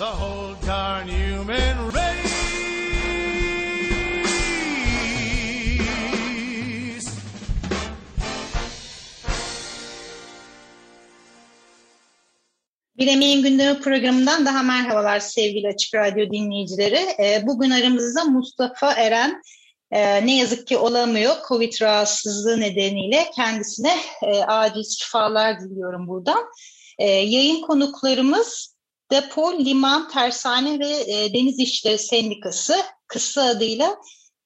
the whole darn human race. Bir Emeğin Gündemi programından daha merhabalar sevgili Açık Radyo dinleyicileri. Ee, Bugün aramızda Mustafa Eren e, ne yazık ki olamıyor. Covid rahatsızlığı nedeniyle kendisine e, acil şifalar diliyorum buradan. E, Yayın konuklarımız Depo, Liman, Tersane ve e, Deniz İşleri Sendikası kısa adıyla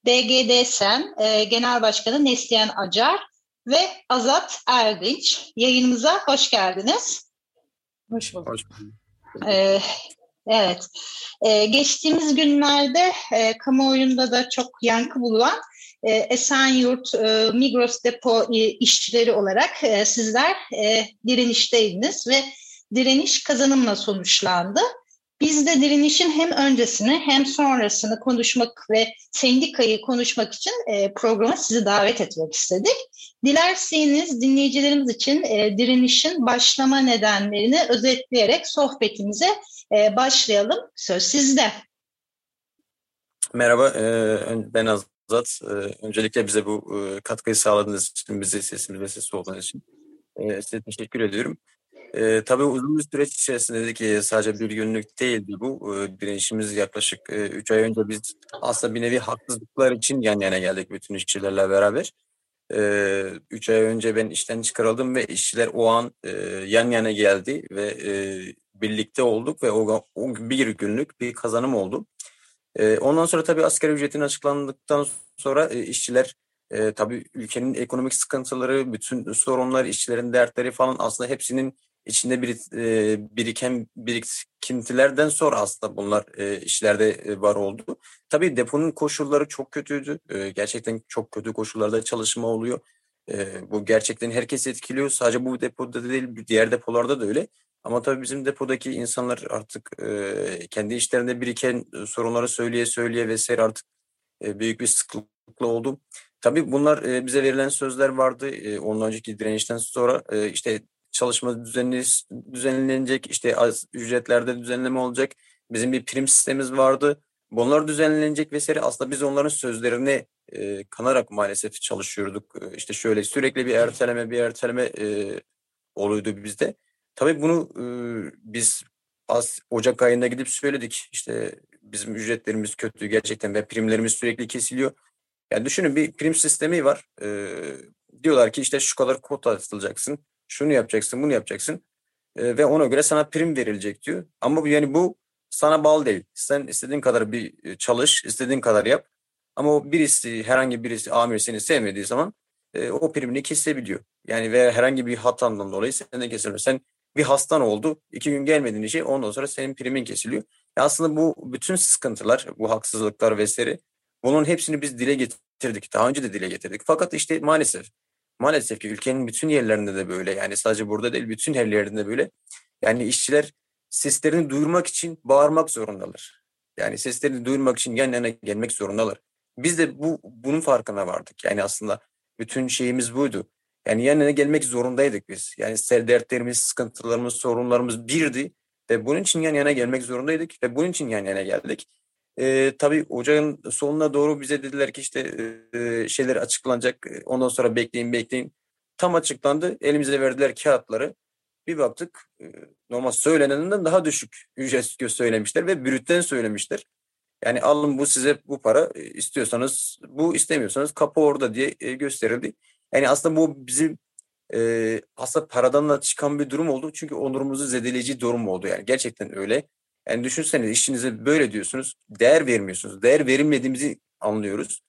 DGDSEN e, Genel Başkanı Neslihan Acar ve Azat Erdinç. Yayınımıza hoş geldiniz. Hoş bulduk. Hoş bulduk. Ee, evet. Ee, geçtiğimiz günlerde e, kamuoyunda da çok yankı bulunan e, Esenyurt e, Migros Depo e, işçileri olarak e, sizler e, direnişteydiniz ve direniş kazanımla sonuçlandı. Biz de direnişin hem öncesini hem sonrasını konuşmak ve sendikayı konuşmak için e, programa sizi davet etmek istedik. Dilerseniz dinleyicilerimiz için e, direnişin başlama nedenlerini özetleyerek sohbetimize e, başlayalım. Söz sizde. Merhaba, e, ben Azat. E, Öncelikle bize bu e, katkıyı sağladığınız için, bize sesimiz ve sesi olduğunuz için e, size teşekkür ediyorum. E, tabii uzun bir süreç içerisinde ki sadece bir günlük değildi bu. E, direnişimiz yaklaşık 3 ay önce biz aslında bir nevi haksızlıklar için yan yana geldik bütün işçilerle beraber. 3 ay önce ben işten çıkarıldım ve işçiler o an e, yan yana geldi ve e, birlikte olduk ve o, o bir günlük bir kazanım oldu. E, ondan sonra tabii asgari ücretin açıklandıktan sonra e, işçiler e, tabii ülkenin ekonomik sıkıntıları, bütün sorunlar, işçilerin dertleri falan aslında hepsinin içinde bir, e, biriken birikintilerden sonra aslında bunlar e, işlerde e, var oldu. Tabii deponun koşulları çok kötüydü. E, gerçekten çok kötü koşullarda çalışma oluyor. E, bu gerçekten herkes etkiliyor. Sadece bu depoda değil, diğer depolarda da öyle. Ama tabii bizim depodaki insanlar artık e, kendi işlerinde biriken e, sorunları söyleye söyleye vesaire artık e, büyük bir sıklıkla oldu. Tabii bunlar e, bize verilen sözler vardı. E, ondan önceki direnişten sonra e, işte çalışma düzenli, düzenlenecek, işte az ücretlerde düzenleme olacak. Bizim bir prim sistemimiz vardı. Bunlar düzenlenecek vesaire. Aslında biz onların sözlerine e, kanarak maalesef çalışıyorduk. E, işte şöyle sürekli bir erteleme, bir erteleme e, oluyordu bizde. Tabii bunu e, biz az Ocak ayında gidip söyledik. İşte bizim ücretlerimiz kötü gerçekten ve primlerimiz sürekli kesiliyor. Yani düşünün bir prim sistemi var. E, diyorlar ki işte şu kadar kota atılacaksın. Şunu yapacaksın, bunu yapacaksın. E, ve ona göre sana prim verilecek diyor. Ama bu yani bu sana bağlı değil. Sen istediğin kadar bir e, çalış, istediğin kadar yap. Ama birisi, herhangi birisi amir seni sevmediği zaman e, o primini kesebiliyor. Yani veya herhangi bir hatandan dolayı senden kesiliyor. Sen bir hastan oldu, iki gün gelmediğin işe ondan sonra senin primin kesiliyor. Ya aslında bu bütün sıkıntılar, bu haksızlıklar vesaire bunun hepsini biz dile getirdik. Daha önce de dile getirdik. Fakat işte maalesef maalesef ki ülkenin bütün yerlerinde de böyle. Yani sadece burada değil bütün her yerinde böyle. Yani işçiler seslerini duyurmak için bağırmak zorundalar. Yani seslerini duyurmak için yan yana gelmek zorundalar. Biz de bu bunun farkına vardık. Yani aslında bütün şeyimiz buydu. Yani yan yana gelmek zorundaydık biz. Yani dertlerimiz, sıkıntılarımız, sorunlarımız birdi. Ve bunun için yan yana gelmek zorundaydık ve bunun için yan yana geldik. Ee, tabii ocağın sonuna doğru bize dediler ki işte e, şeyler açıklanacak. Ondan sonra bekleyin bekleyin. Tam açıklandı. Elimize verdiler kağıtları. Bir baktık e, normal söylenenden daha düşük ücret söylemişler ve brütten söylemişler. Yani alın bu size bu para e, istiyorsanız bu istemiyorsanız kapı orada diye e, gösterildi. Yani aslında bu bizim e, aslında paradan da çıkan bir durum oldu. Çünkü onurumuzu zedeleyici durum oldu. Yani gerçekten öyle. Yani düşünsenize işinize böyle diyorsunuz. Değer vermiyorsunuz. Değer verilmediğimizi anlıyoruz.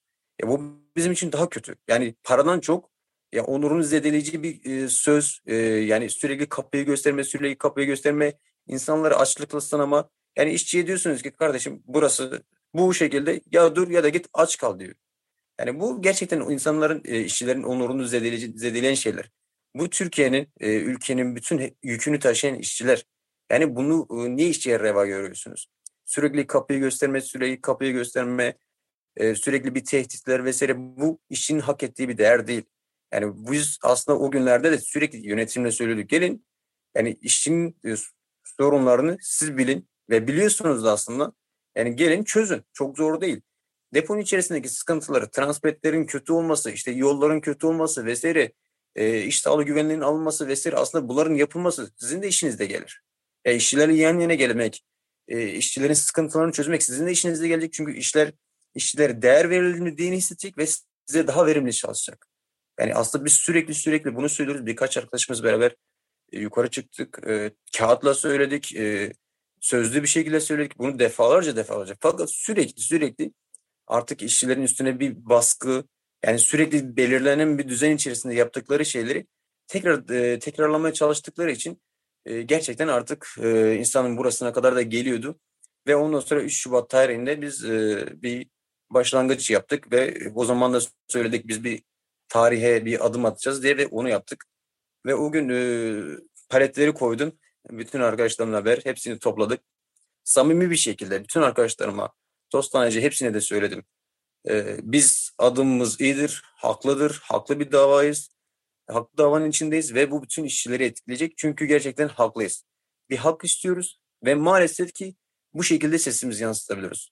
Ya bu bizim için daha kötü. Yani paradan çok ya onurunu zedeleyici bir e, söz. E, yani sürekli kapıyı gösterme, sürekli kapıyı gösterme. insanları açlıkla sınama. Yani işçiye diyorsunuz ki kardeşim burası bu şekilde ya dur ya da git aç kal diyor. Yani bu gerçekten insanların, e, işçilerin onurunu zedeleyici, zedeleyen şeyler. Bu Türkiye'nin, e, ülkenin bütün yükünü taşıyan işçiler. Yani bunu e, niye işçiye reva görüyorsunuz? Sürekli kapıyı gösterme, sürekli kapıyı gösterme, e, sürekli bir tehditler vesaire bu işin hak ettiği bir değer değil. Yani biz aslında o günlerde de sürekli yönetimle söylüyorduk. Gelin yani işin e, sorunlarını siz bilin ve biliyorsunuz da aslında. Yani gelin çözün. Çok zor değil. Deponun içerisindeki sıkıntıları, transportlerin kötü olması, işte yolların kötü olması vesaire, e, iş sağlığı güvenliğinin alınması vesaire aslında bunların yapılması sizin de işinizde gelir. E, işçilerle yan yana gelmek, e, işçilerin sıkıntılarını çözmek sizin de işinizde gelecek. Çünkü işler işçilere değer verildiğini hissedecek ve size daha verimli çalışacak. Yani aslında biz sürekli sürekli bunu söylüyoruz. Birkaç arkadaşımız beraber e, yukarı çıktık. E, kağıtla söyledik. E, sözlü bir şekilde söyledik. Bunu defalarca defalarca. Fakat sürekli sürekli artık işçilerin üstüne bir baskı yani sürekli belirlenen bir düzen içerisinde yaptıkları şeyleri tekrar e, tekrarlamaya çalıştıkları için e, gerçekten artık e, insanın burasına kadar da geliyordu. Ve ondan sonra 3 Şubat tarihinde biz e, bir başlangıç yaptık ve o zaman da söyledik biz bir tarihe bir adım atacağız diye ve onu yaptık. Ve o gün e, paletleri koydum. Bütün arkadaşlarımla beraber hepsini topladık. Samimi bir şekilde bütün arkadaşlarıma, Tostaneci hepsine de söyledim. E, biz adımımız iyidir, haklıdır, haklı bir davayız. Haklı davanın içindeyiz ve bu bütün işçileri etkileyecek. Çünkü gerçekten haklıyız. Bir hak istiyoruz ve maalesef ki bu şekilde sesimizi yansıtabiliyoruz.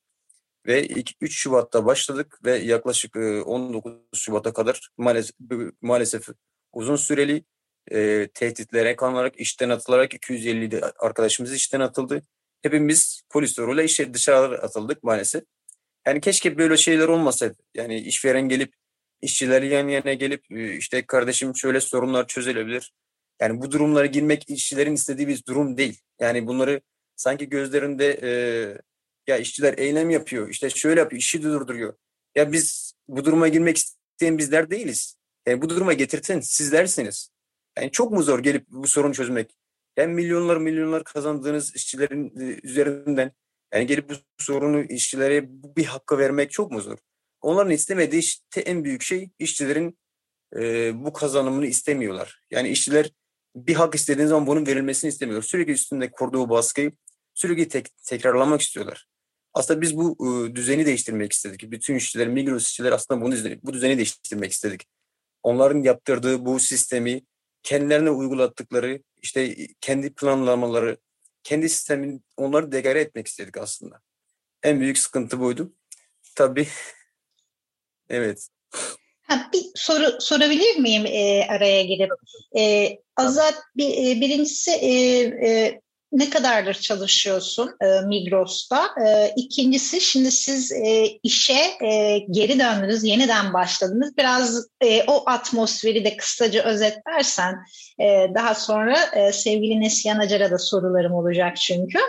Ve 3 Şubat'ta başladık ve yaklaşık 19 e, Şubat'a kadar maalesef, maalesef uzun süreli e, tehditlere kanılarak işten atılarak 250 arkadaşımız işten atıldı. Hepimiz polis zoruyla işe dışarı atıldık maalesef. Yani keşke böyle şeyler olmasaydı. Yani işveren gelip işçileri yan yana gelip e, işte kardeşim şöyle sorunlar çözülebilir. Yani bu durumlara girmek işçilerin istediği bir durum değil. Yani bunları sanki gözlerinde e, ya işçiler eylem yapıyor, işte şöyle yapıyor, işi durduruyor. Ya biz bu duruma girmek isteyen bizler değiliz. Yani bu duruma getirten sizlersiniz. Yani çok mu zor gelip bu sorunu çözmek? Yani milyonlar milyonlar kazandığınız işçilerin e, üzerinden yani gelip bu sorunu işçilere bir hakkı vermek çok mu zor? Onların istemediği işte en büyük şey işçilerin e, bu kazanımını istemiyorlar. Yani işçiler bir hak istediğiniz zaman bunun verilmesini istemiyor. Sürekli üstünde kurduğu baskıyı sürekli tek, tekrarlamak istiyorlar. Aslında biz bu e, düzeni değiştirmek istedik. Bütün işçiler, Migros işçiler aslında bunu bu düzeni değiştirmek istedik. Onların yaptırdığı bu sistemi kendilerine uygulattıkları işte kendi planlamaları, kendi sistemin onları degare etmek istedik aslında. En büyük sıkıntı buydu. Tabii evet. Ha, bir soru sorabilir miyim e, araya girip? E, Azat bir, e, birincisi e, e, ne kadardır çalışıyorsun e, Migros'ta? E, ikincisi şimdi siz e, işe e, geri döndünüz, yeniden başladınız. Biraz e, o atmosferi de kısaca özetlersen e, daha sonra e, sevgili Neslihan Acar'a da sorularım olacak çünkü.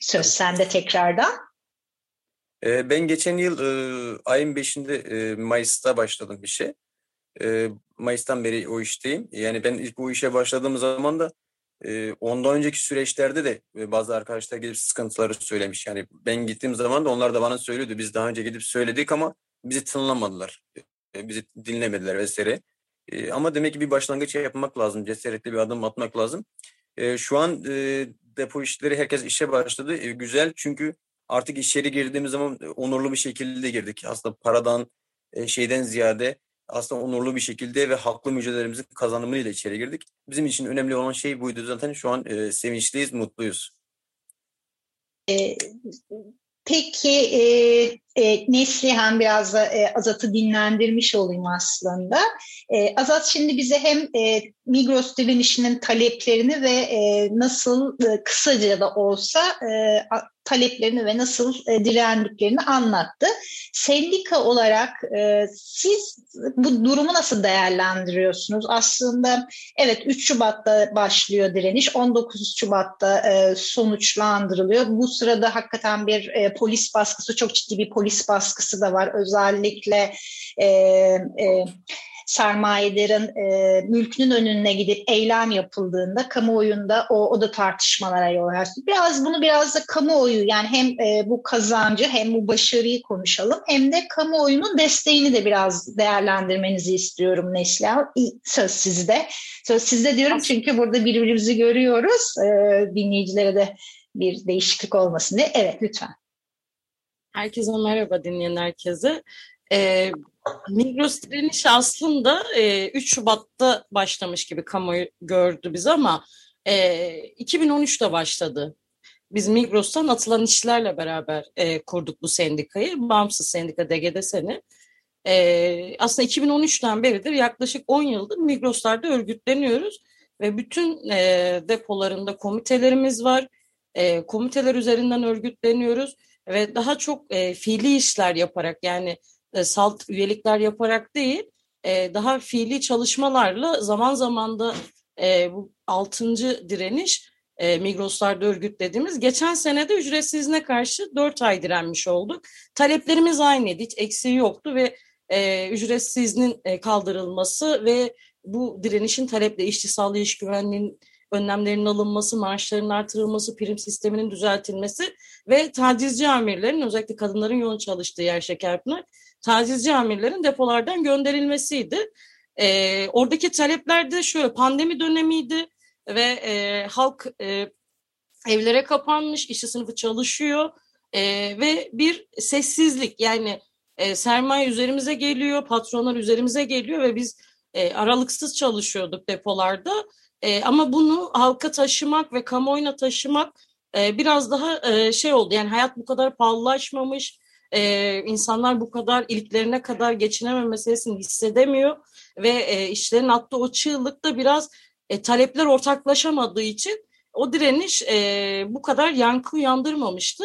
Söz sende tekrardan. Ben geçen yıl ayın 5'inde e, Mayıs'ta başladım bir şey. Mayıs'tan beri o işteyim. Yani ben bu işe başladığım zaman da ondan önceki süreçlerde de bazı arkadaşlar gelip sıkıntıları söylemiş. Yani ben gittiğim zaman da onlar da bana söylüyordu. Biz daha önce gidip söyledik ama bizi tınlamadılar. Bizi dinlemediler vesaire. Ama demek ki bir başlangıç yapmak lazım. Cesaretli bir adım atmak lazım. Şu an depo işleri herkes işe başladı. Güzel çünkü artık içeri girdiğimiz zaman onurlu bir şekilde girdik. Aslında paradan e, şeyden ziyade aslında onurlu bir şekilde ve haklı mücadelemizin kazanımıyla içeri girdik. Bizim için önemli olan şey buydu zaten. Şu an e, sevinçliyiz, mutluyuz. E, peki e, e, Neslihan biraz da e, Azat'ı dinlendirmiş olayım aslında. E, Azat şimdi bize hem e, Migros direnişinin taleplerini ve e, nasıl e, kısaca da olsa e, taleplerini ve nasıl e, direndiklerini anlattı. Sendika olarak e, siz bu durumu nasıl değerlendiriyorsunuz? Aslında evet 3 Şubat'ta başlıyor direniş, 19 Şubat'ta e, sonuçlandırılıyor. Bu sırada hakikaten bir e, polis baskısı, çok ciddi bir polis baskısı da var. Özellikle e, e, sermayelerin e, mülkünün önüne gidip eylem yapıldığında kamuoyunda o, o da tartışmalara yol açtı. Biraz bunu biraz da kamuoyu yani hem e, bu kazancı hem bu başarıyı konuşalım hem de kamuoyunun desteğini de biraz değerlendirmenizi istiyorum Neslihan. Söz sizde. Söz sizde diyorum çünkü burada birbirimizi görüyoruz. E, dinleyicilere de bir değişiklik olmasın diye. Evet lütfen. Herkese merhaba dinleyen herkese. Ee, Migros direnişi aslında e, 3 Şubat'ta başlamış gibi kamuoyu gördü biz ama e, 2013'te başladı. Biz Migros'tan atılan işlerle beraber e, kurduk bu sendikayı. Bağımsız Sendika DGDS'ni. E, aslında 2013'ten beridir yaklaşık 10 yıldır Migros'larda örgütleniyoruz. Ve bütün e, depolarında komitelerimiz var. E, komiteler üzerinden örgütleniyoruz. Ve daha çok e, fiili işler yaparak yani e, salt üyelikler yaparak değil, e, daha fiili çalışmalarla zaman zaman da e, bu altıncı direniş e, Migros'larda örgütlediğimiz. Geçen sene de ücretsizliğine karşı dört ay direnmiş olduk. Taleplerimiz aynıydı, hiç eksiği yoktu ve e, ücretsizliğin e, kaldırılması ve bu direnişin taleple işçi sağlığı iş güvenliğinin önlemlerinin alınması, maaşların artırılması, prim sisteminin düzeltilmesi ve tacizci amirlerin özellikle kadınların yoğun çalıştığı yer Şekerpınar tacizci amirlerin depolardan gönderilmesiydi. E, oradaki talepler de şöyle pandemi dönemiydi ve e, halk e, evlere kapanmış, işçi sınıfı çalışıyor e, ve bir sessizlik yani e, sermaye üzerimize geliyor, patronlar üzerimize geliyor ve biz e, aralıksız çalışıyorduk depolarda. E, ama bunu halka taşımak ve kamuoyuna taşımak e, biraz daha e, şey oldu. Yani hayat bu kadar pahalılaşmamış, e, insanlar bu kadar iliklerine kadar geçinememe meselesini hissedemiyor ve e, işlerin attığı o çığlık da biraz e, talepler ortaklaşamadığı için o direniş e, bu kadar yankı uyandırmamıştı.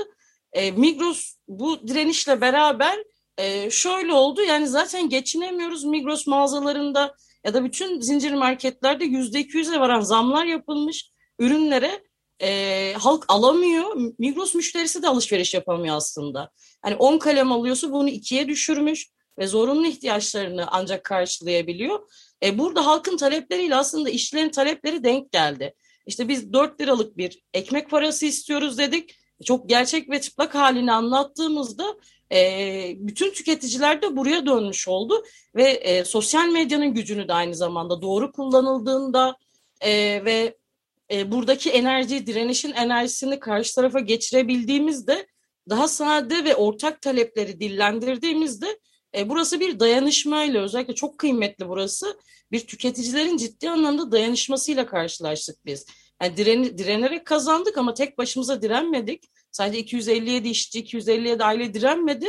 E, Migros bu direnişle beraber e, şöyle oldu yani zaten geçinemiyoruz Migros mağazalarında ya da bütün zincir marketlerde yüzde iki yüze varan zamlar yapılmış ürünlere e, halk alamıyor. Migros müşterisi de alışveriş yapamıyor aslında. Hani 10 kalem alıyorsa bunu ikiye düşürmüş ve zorunlu ihtiyaçlarını ancak karşılayabiliyor. E, burada halkın talepleriyle aslında işçilerin talepleri denk geldi. İşte biz 4 liralık bir ekmek parası istiyoruz dedik. Çok gerçek ve çıplak halini anlattığımızda e, bütün tüketiciler de buraya dönmüş oldu. Ve e, sosyal medyanın gücünü de aynı zamanda doğru kullanıldığında e, ve e, buradaki enerji, direnişin enerjisini karşı tarafa geçirebildiğimizde daha sade ve ortak talepleri dillendirdiğimizde e, burası bir dayanışmayla özellikle çok kıymetli burası bir tüketicilerin ciddi anlamda dayanışmasıyla karşılaştık biz. Yani direni, direnerek kazandık ama tek başımıza direnmedik. Sadece 257 işçi, 257 aile direnmedi.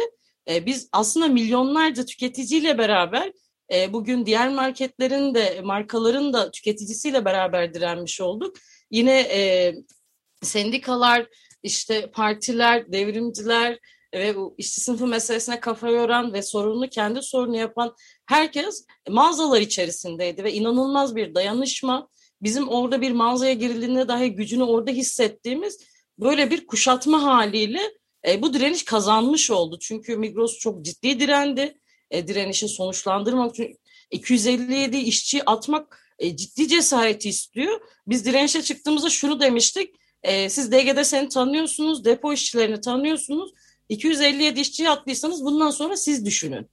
E, biz aslında milyonlarca tüketiciyle beraber e, bugün diğer marketlerin de markaların da tüketicisiyle beraber direnmiş olduk. Yine e, sendikalar, işte partiler, devrimciler ve bu işçi sınıfı meselesine kafa yoran ve sorunlu kendi sorunu yapan herkes mağazalar içerisindeydi ve inanılmaz bir dayanışma. Bizim orada bir mağazaya girildiğinde dahi gücünü orada hissettiğimiz böyle bir kuşatma haliyle e, bu direniş kazanmış oldu. Çünkü Migros çok ciddi direndi. E, direnişi sonuçlandırmak için 257 işçi atmak e, ciddi cesareti istiyor. Biz direnişe çıktığımızda şunu demiştik. E, siz DG'de seni tanıyorsunuz, depo işçilerini tanıyorsunuz. 257 işçiyi attıysanız bundan sonra siz düşünün.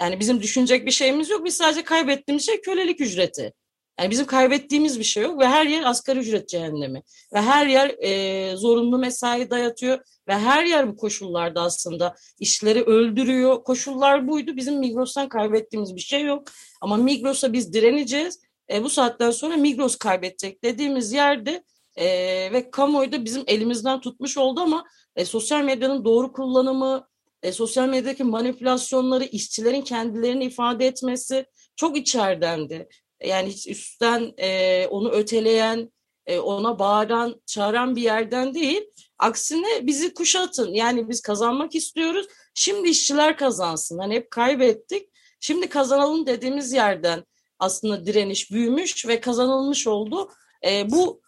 Yani bizim düşünecek bir şeyimiz yok. Biz sadece kaybettiğimiz şey kölelik ücreti. Yani bizim kaybettiğimiz bir şey yok ve her yer asgari ücret cehennemi. Ve her yer e, zorunlu mesai dayatıyor ve her yer bu koşullarda aslında işleri öldürüyor. Koşullar buydu. Bizim Migros'tan kaybettiğimiz bir şey yok. Ama Migros'a biz direneceğiz. E, bu saatten sonra Migros kaybedecek dediğimiz yerde e, ve kamuoyu da bizim elimizden tutmuş oldu ama e, sosyal medyanın doğru kullanımı, e, sosyal medyadaki manipülasyonları, işçilerin kendilerini ifade etmesi çok içerdendi. Yani hiç üstten e, onu öteleyen, e, ona bağıran, çağıran bir yerden değil. Aksine bizi kuşatın. Yani biz kazanmak istiyoruz. Şimdi işçiler kazansın. Hani hep kaybettik. Şimdi kazanalım dediğimiz yerden aslında direniş büyümüş ve kazanılmış oldu. E, bu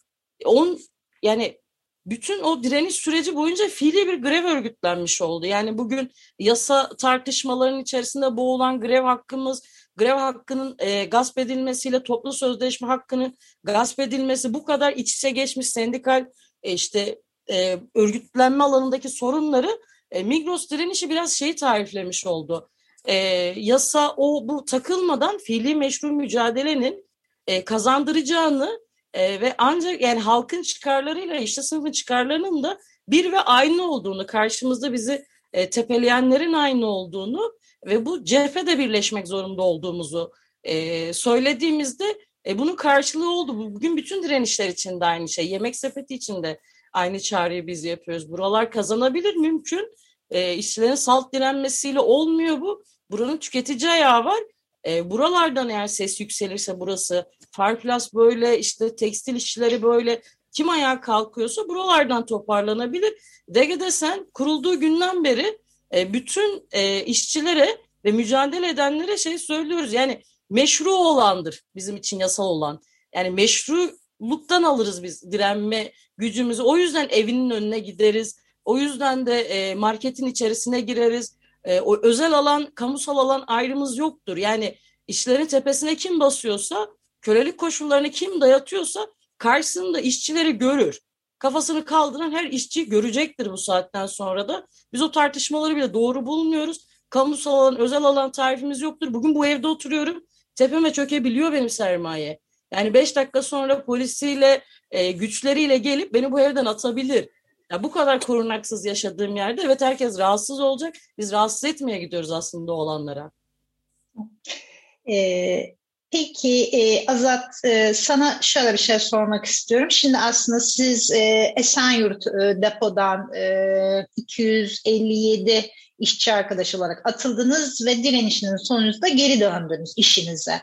on yani bütün o direniş süreci boyunca fiili bir grev örgütlenmiş oldu. Yani bugün yasa tartışmalarının içerisinde boğulan grev hakkımız, grev hakkının e, gasp edilmesiyle toplu sözleşme hakkının gasp edilmesi bu kadar iç içe geçmiş sendikal e, işte e, örgütlenme alanındaki sorunları e, Migros direnişi biraz şeyi tariflemiş oldu. E, yasa o bu takılmadan fiili meşru mücadelenin e, kazandıracağını e, ve ancak yani halkın çıkarlarıyla işte sınıfın çıkarlarının da bir ve aynı olduğunu, karşımızda bizi e, tepeleyenlerin aynı olduğunu ve bu cephede birleşmek zorunda olduğumuzu e, söylediğimizde e, bunun karşılığı oldu. Bugün bütün direnişler için de aynı şey. Yemek sepeti için de aynı çağrıyı biz yapıyoruz. Buralar kazanabilir mümkün. E, işçilerin salt direnmesiyle olmuyor bu. Buranın tüketici ayağı var. E, buralardan eğer ses yükselirse burası Farplas böyle işte tekstil işçileri böyle kim ayağa kalkıyorsa buralardan toparlanabilir. DGDSen kurulduğu günden beri e, bütün e, işçilere ve mücadele edenlere şey söylüyoruz. Yani meşru olandır bizim için yasal olan. Yani meşruluktan alırız biz direnme gücümüzü. O yüzden evinin önüne gideriz. O yüzden de e, marketin içerisine gireriz. O özel alan, kamusal alan ayrımız yoktur. Yani işlerin tepesine kim basıyorsa, kölelik koşullarını kim dayatıyorsa karşısında işçileri görür. Kafasını kaldıran her işçi görecektir bu saatten sonra da. Biz o tartışmaları bile doğru bulmuyoruz. Kamusal alan, özel alan tarifimiz yoktur. Bugün bu evde oturuyorum. Tepeme çökebiliyor benim sermaye. Yani beş dakika sonra polisiyle, e, güçleriyle gelip beni bu evden atabilir. Ya bu kadar korunaksız yaşadığım yerde evet herkes rahatsız olacak. Biz rahatsız etmeye gidiyoruz aslında olanlara. Ee, peki e, Azat e, sana şöyle bir şey sormak istiyorum. Şimdi aslında siz e, Esenyurt e, depodan e, 257 işçi arkadaş olarak atıldınız ve direnişinin sonucunda geri döndünüz işinize.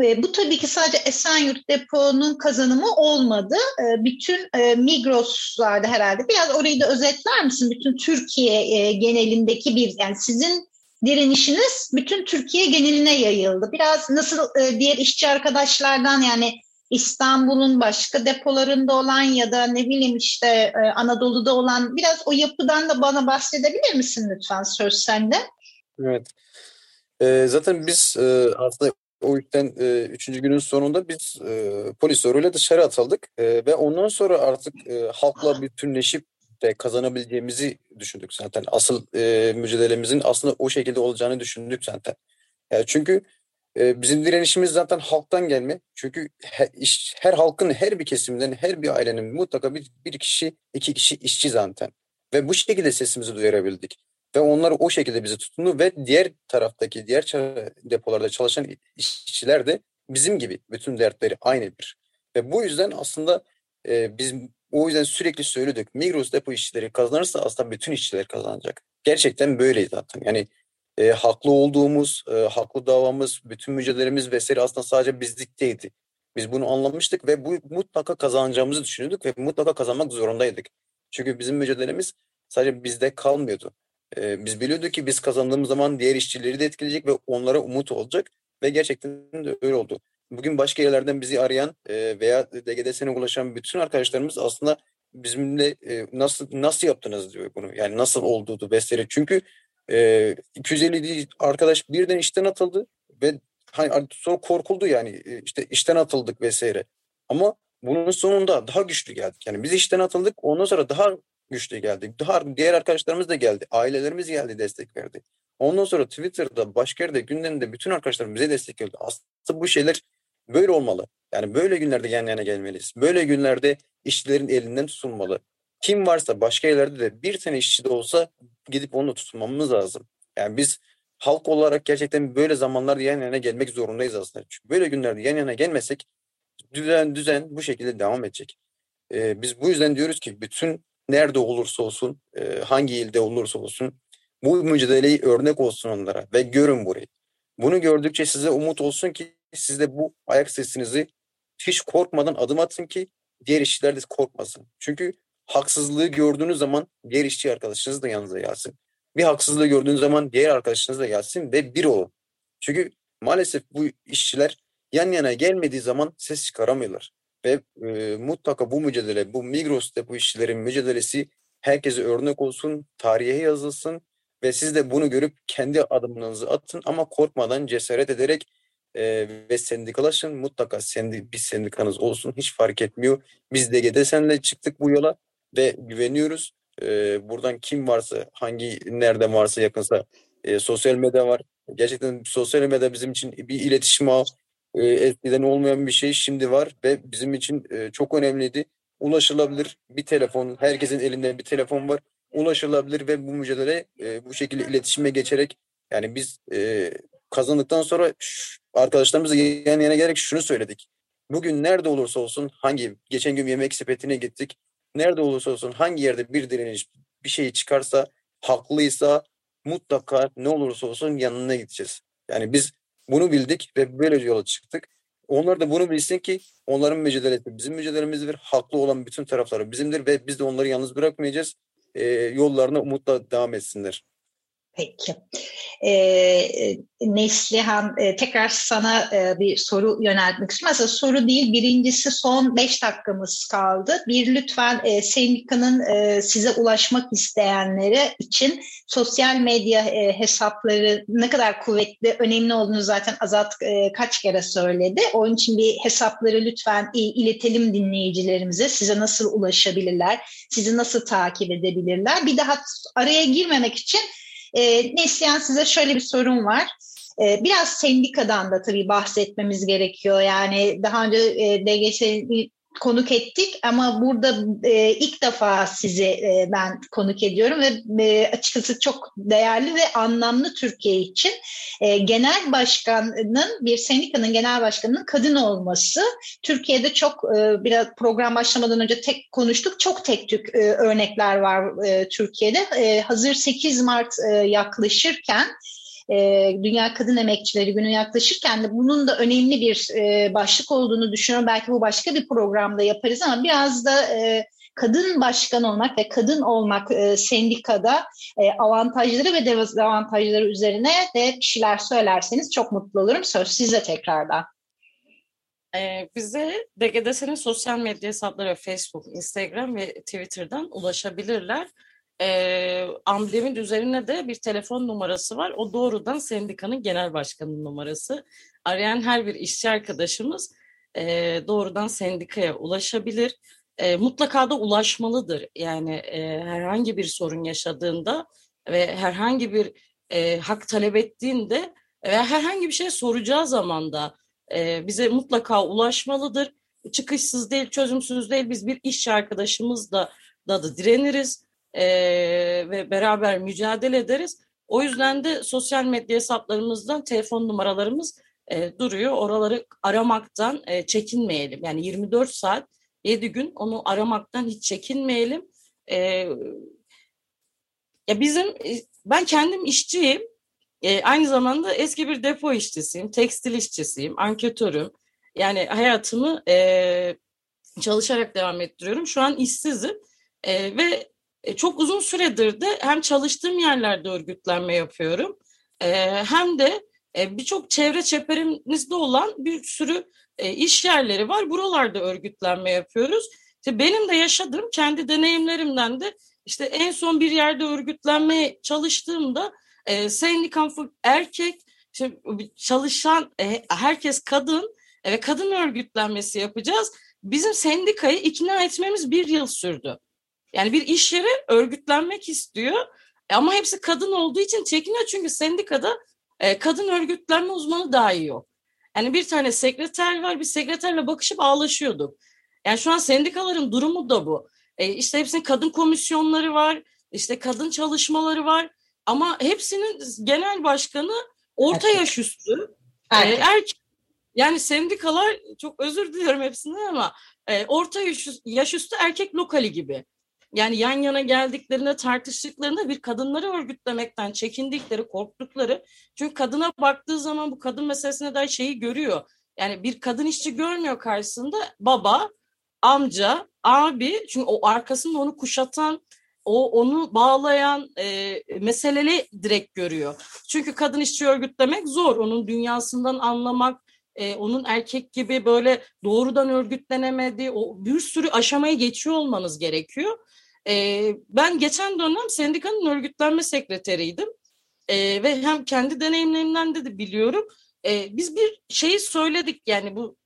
Ve bu tabii ki sadece Esenyurt deponun kazanımı olmadı. E, bütün e, Migros'larda herhalde biraz orayı da özetler misin? Bütün Türkiye e, genelindeki bir yani sizin direnişiniz bütün Türkiye geneline yayıldı. Biraz nasıl e, diğer işçi arkadaşlardan yani İstanbul'un başka depolarında olan ya da ne bileyim işte e, Anadolu'da olan biraz o yapıdan da bana bahsedebilir misin lütfen söz sende? Evet. E, zaten biz e, aslında o yüzden e, üçüncü günün sonunda biz e, polis soruyla dışarı atıldık e, ve ondan sonra artık e, halkla bütünleşip de kazanabileceğimizi düşündük zaten. Asıl e, mücadelemizin aslında o şekilde olacağını düşündük zaten. Yani çünkü e, bizim direnişimiz zaten halktan gelme. Çünkü her, iş, her halkın her bir kesiminden, her bir ailenin mutlaka bir, bir kişi, iki kişi işçi zaten. Ve bu şekilde sesimizi duyurabildik. Ve onlar o şekilde bizi tutundu ve diğer taraftaki, diğer depolarda çalışan işçiler de bizim gibi bütün dertleri aynı bir. Ve bu yüzden aslında e, biz o yüzden sürekli söyledik. Migros depo işçileri kazanırsa aslında bütün işçiler kazanacak. Gerçekten böyle zaten. Yani e, haklı olduğumuz, e, haklı davamız, bütün mücadelemiz vesaire aslında sadece bizlikteydi. Biz bunu anlamıştık ve bu mutlaka kazanacağımızı düşünüyorduk ve mutlaka kazanmak zorundaydık. Çünkü bizim mücadelemiz sadece bizde kalmıyordu. E, biz biliyorduk ki biz kazandığımız zaman diğer işçileri de etkileyecek ve onlara umut olacak ve gerçekten de öyle oldu. Bugün başka yerlerden bizi arayan e, veya DGDS'ne ulaşan bütün arkadaşlarımız aslında bizimle e, nasıl nasıl yaptınız diyor bunu. Yani nasıl olduğu vesaire. Çünkü e, 250 arkadaş birden işten atıldı ve hani sonra korkuldu yani e, işte işten atıldık vesaire. Ama bunun sonunda daha güçlü geldik. Yani biz işten atıldık ondan sonra daha güçlü geldik. Daha diğer arkadaşlarımız da geldi. Ailelerimiz geldi destek verdi. Ondan sonra Twitter'da başka yerde gündemde bütün arkadaşlarım bize destek verdi. Aslında bu şeyler böyle olmalı. Yani böyle günlerde yan yana gelmeliyiz. Böyle günlerde işçilerin elinden tutulmalı. Kim varsa başka yerlerde de bir tane işçi de olsa gidip onu tutmamız lazım. Yani biz halk olarak gerçekten böyle zamanlarda yan yana gelmek zorundayız aslında. Çünkü böyle günlerde yan yana gelmesek düzen düzen bu şekilde devam edecek. Ee, biz bu yüzden diyoruz ki bütün nerede olursa olsun, e, hangi ilde olursa olsun bu mücadeleyi örnek olsun onlara ve görün burayı. Bunu gördükçe size umut olsun ki siz de bu ayak sesinizi hiç korkmadan adım atın ki diğer işçiler de korkmasın. Çünkü haksızlığı gördüğünüz zaman diğer işçi arkadaşınız da yanınıza gelsin. Bir haksızlığı gördüğünüz zaman diğer arkadaşınız da gelsin ve bir olun. Çünkü maalesef bu işçiler yan yana gelmediği zaman ses çıkaramıyorlar. ve e, mutlaka bu mücadele, bu Migros depo işçilerin mücadelesi herkese örnek olsun, tarihe yazılsın ve siz de bunu görüp kendi adımlarınızı atın ama korkmadan cesaret ederek e, ve sendikalaşın. Mutlaka sendi, bir sendikanız olsun hiç fark etmiyor. Biz DGD senle çıktık bu yola ve güveniyoruz. E, buradan kim varsa, hangi nerede varsa yakınsa e, sosyal medya var. Gerçekten sosyal medya bizim için bir iletişim ağı. E, eskiden olmayan bir şey şimdi var ve bizim için e, çok önemliydi. Ulaşılabilir bir telefon, herkesin elinde bir telefon var. Ulaşılabilir ve bu mücadele e, bu şekilde iletişime geçerek yani biz e, kazandıktan sonra arkadaşlarımızla yan yana gelerek şunu söyledik. Bugün nerede olursa olsun hangi geçen gün yemek sepetine gittik. Nerede olursa olsun hangi yerde bir direniş bir şey çıkarsa haklıysa mutlaka ne olursa olsun yanına gideceğiz. Yani biz bunu bildik ve böyle yola çıktık. Onlar da bunu bilsin ki onların mücadelesi bizim mücadelemizdir. Haklı olan bütün tarafları bizimdir ve biz de onları yalnız bırakmayacağız. E, yollarına umutla devam etsinler. Peki. Ee, Neslihan e, tekrar sana e, bir soru yöneltmek istiyorum. Aslında soru değil, birincisi son beş dakikamız kaldı. Bir lütfen e, sendikanın e, size ulaşmak isteyenleri için sosyal medya e, hesapları ne kadar kuvvetli, önemli olduğunu zaten Azat e, kaç kere söyledi. Onun için bir hesapları lütfen e, iletelim dinleyicilerimize. Size nasıl ulaşabilirler, sizi nasıl takip edebilirler. Bir daha araya girmemek için e, Neslihan size şöyle bir sorun var. E, biraz sendikadan da tabii bahsetmemiz gerekiyor. Yani daha önce e, DGS'nin konuk ettik. Ama burada e, ilk defa sizi e, ben konuk ediyorum ve e, açıkçası çok değerli ve anlamlı Türkiye için e, genel başkanın bir sendikanın genel başkanının kadın olması. Türkiye'de çok e, biraz program başlamadan önce tek konuştuk. Çok tek tük e, örnekler var e, Türkiye'de. E, hazır 8 Mart e, yaklaşırken e, Dünya Kadın Emekçileri Günü yaklaşırken de bunun da önemli bir e, başlık olduğunu düşünüyorum. Belki bu başka bir programda yaparız ama biraz da e, kadın başkan olmak ve kadın olmak e, sendikada e, avantajları ve dezavantajları üzerine de bir şeyler söylerseniz çok mutlu olurum. Söz size tekrardan. Ee, bize DGDS'nin sosyal medya hesapları Facebook, Instagram ve Twitter'dan ulaşabilirler e, amblemin üzerine de bir telefon numarası var. O doğrudan sendikanın genel başkanının numarası. Arayan her bir işçi arkadaşımız e, doğrudan sendikaya ulaşabilir. E, mutlaka da ulaşmalıdır. Yani e, herhangi bir sorun yaşadığında ve herhangi bir e, hak talep ettiğinde veya herhangi bir şey soracağı zaman da e, bize mutlaka ulaşmalıdır. Çıkışsız değil, çözümsüz değil. Biz bir iş arkadaşımızla da, da direniriz e, ve beraber mücadele ederiz. O yüzden de sosyal medya hesaplarımızdan telefon numaralarımız e, duruyor. Oraları aramaktan e, çekinmeyelim. Yani 24 saat 7 gün onu aramaktan hiç çekinmeyelim. E, ya bizim ben kendim işçiyim. E, aynı zamanda eski bir depo işçisiyim, tekstil işçisiyim, anketörüm. Yani hayatımı e, çalışarak devam ettiriyorum. Şu an işsizim e, ve e, çok uzun süredir de hem çalıştığım yerlerde örgütlenme yapıyorum e, hem de e, birçok çevre çeperimizde olan bir sürü iş yerleri var. Buralarda örgütlenme yapıyoruz. İşte benim de yaşadığım kendi deneyimlerimden de işte en son bir yerde örgütlenmeye çalıştığımda e, sendikam erkek, işte çalışan herkes kadın ve kadın örgütlenmesi yapacağız. Bizim sendikayı ikna etmemiz bir yıl sürdü. Yani bir iş yeri örgütlenmek istiyor ama hepsi kadın olduğu için çekiniyor çünkü sendikada e, kadın örgütlenme uzmanı dahi yok. Yani bir tane sekreter var, bir sekreterle bakışıp ağlaşıyorduk. Yani şu an sendikaların durumu da bu. E, işte hepsinin kadın komisyonları var, işte kadın çalışmaları var ama hepsinin genel başkanı orta erkek. yaş üstü. Erkek. E, erkek. Yani sendikalar çok özür diliyorum hepsinden ama e, orta yaş, yaş üstü erkek lokali gibi. Yani yan yana geldiklerinde tartıştıklarında bir kadınları örgütlemekten çekindikleri, korktukları. Çünkü kadına baktığı zaman bu kadın meselesine dair şeyi görüyor. Yani bir kadın işçi görmüyor karşısında baba, amca, abi. Çünkü o arkasında onu kuşatan, o onu bağlayan e, meseleleri direkt görüyor. Çünkü kadın işçi örgütlemek zor. Onun dünyasından anlamak, e, onun erkek gibi böyle doğrudan örgütlenemediği o bir sürü aşamayı geçiyor olmanız gerekiyor. E, ben geçen dönem sendikanın örgütlenme sekreteriydim e, ve hem kendi deneyimlerimden de, de biliyorum. E, biz bir şeyi söyledik yani bu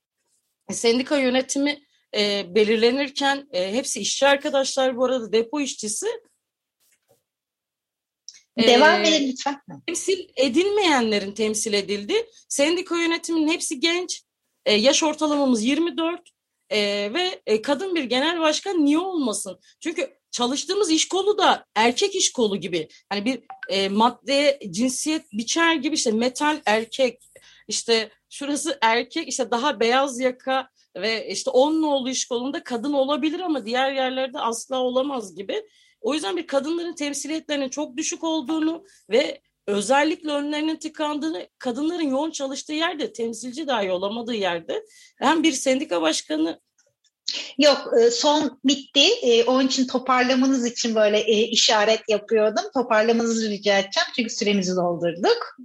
sendika yönetimi e, belirlenirken e, hepsi işçi arkadaşlar bu arada depo işçisi. Devam ee, edin lütfen. Temsil edilmeyenlerin temsil edildi. Sendika yönetiminin hepsi genç. E, yaş ortalamamız 24 e, ve e, kadın bir genel başkan niye olmasın? Çünkü çalıştığımız iş kolu da erkek iş kolu gibi. Hani bir e, madde cinsiyet biçer gibi işte metal erkek işte şurası erkek işte daha beyaz yaka ve işte on iş kolunda kadın olabilir ama diğer yerlerde asla olamaz gibi. O yüzden bir kadınların temsiliyetlerinin çok düşük olduğunu ve özellikle önlerinin tıkandığını, kadınların yoğun çalıştığı yerde, temsilci dahi olamadığı yerde hem bir sendika başkanı Yok e, son bitti. E, onun için toparlamanız için böyle e, işaret yapıyordum. Toparlamanızı rica edeceğim çünkü süremizi doldurduk.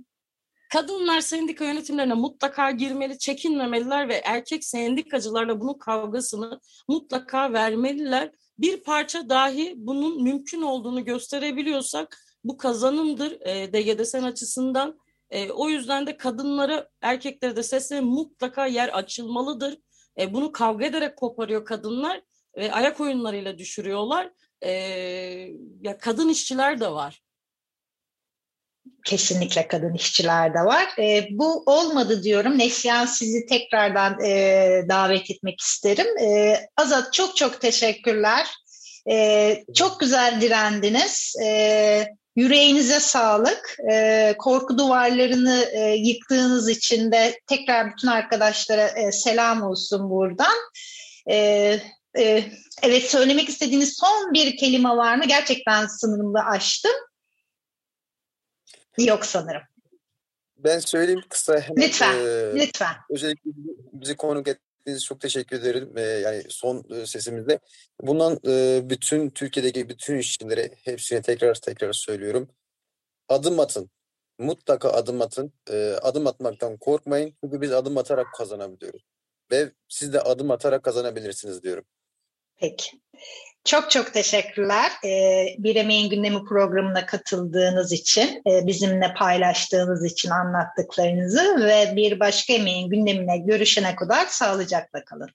Kadınlar sendika yönetimlerine mutlaka girmeli, çekinmemeliler ve erkek sendikacılarla bunun kavgasını mutlaka vermeliler. Bir parça dahi bunun mümkün olduğunu gösterebiliyorsak bu kazanımdır e, DGDS'nin açısından. O yüzden de kadınlara, erkeklere de sesle mutlaka yer açılmalıdır. E, bunu kavga ederek koparıyor kadınlar ve ayak oyunlarıyla düşürüyorlar. E, ya kadın işçiler de var kesinlikle kadın işçiler de var. E, bu olmadı diyorum. Neslihan sizi tekrardan e, davet etmek isterim. E, Azat çok çok teşekkürler. E, çok güzel direndiniz. E, yüreğinize sağlık. E, korku duvarlarını e, yıktığınız için de tekrar bütün arkadaşlara e, selam olsun buradan. E, e, evet söylemek istediğiniz son bir kelime var mı? Gerçekten sınırımı aştım. Yok sanırım. Ben söyleyeyim kısa hemen. Lütfen, e, lütfen. Özellikle bizi konuk ettiğiniz çok teşekkür ederim. Yani son e, sesimizde. Bundan bütün Türkiye'deki bütün işçilere hepsine tekrar tekrar söylüyorum. Adım atın. Mutlaka adım atın. Adım atmaktan korkmayın. Çünkü biz adım atarak kazanabiliyoruz. Ve siz de adım atarak kazanabilirsiniz diyorum. Peki. Çok çok teşekkürler. Bir Emeğin Gündemi programına katıldığınız için, bizimle paylaştığınız için anlattıklarınızı ve bir başka emeğin gündemine görüşene kadar sağlıcakla kalın.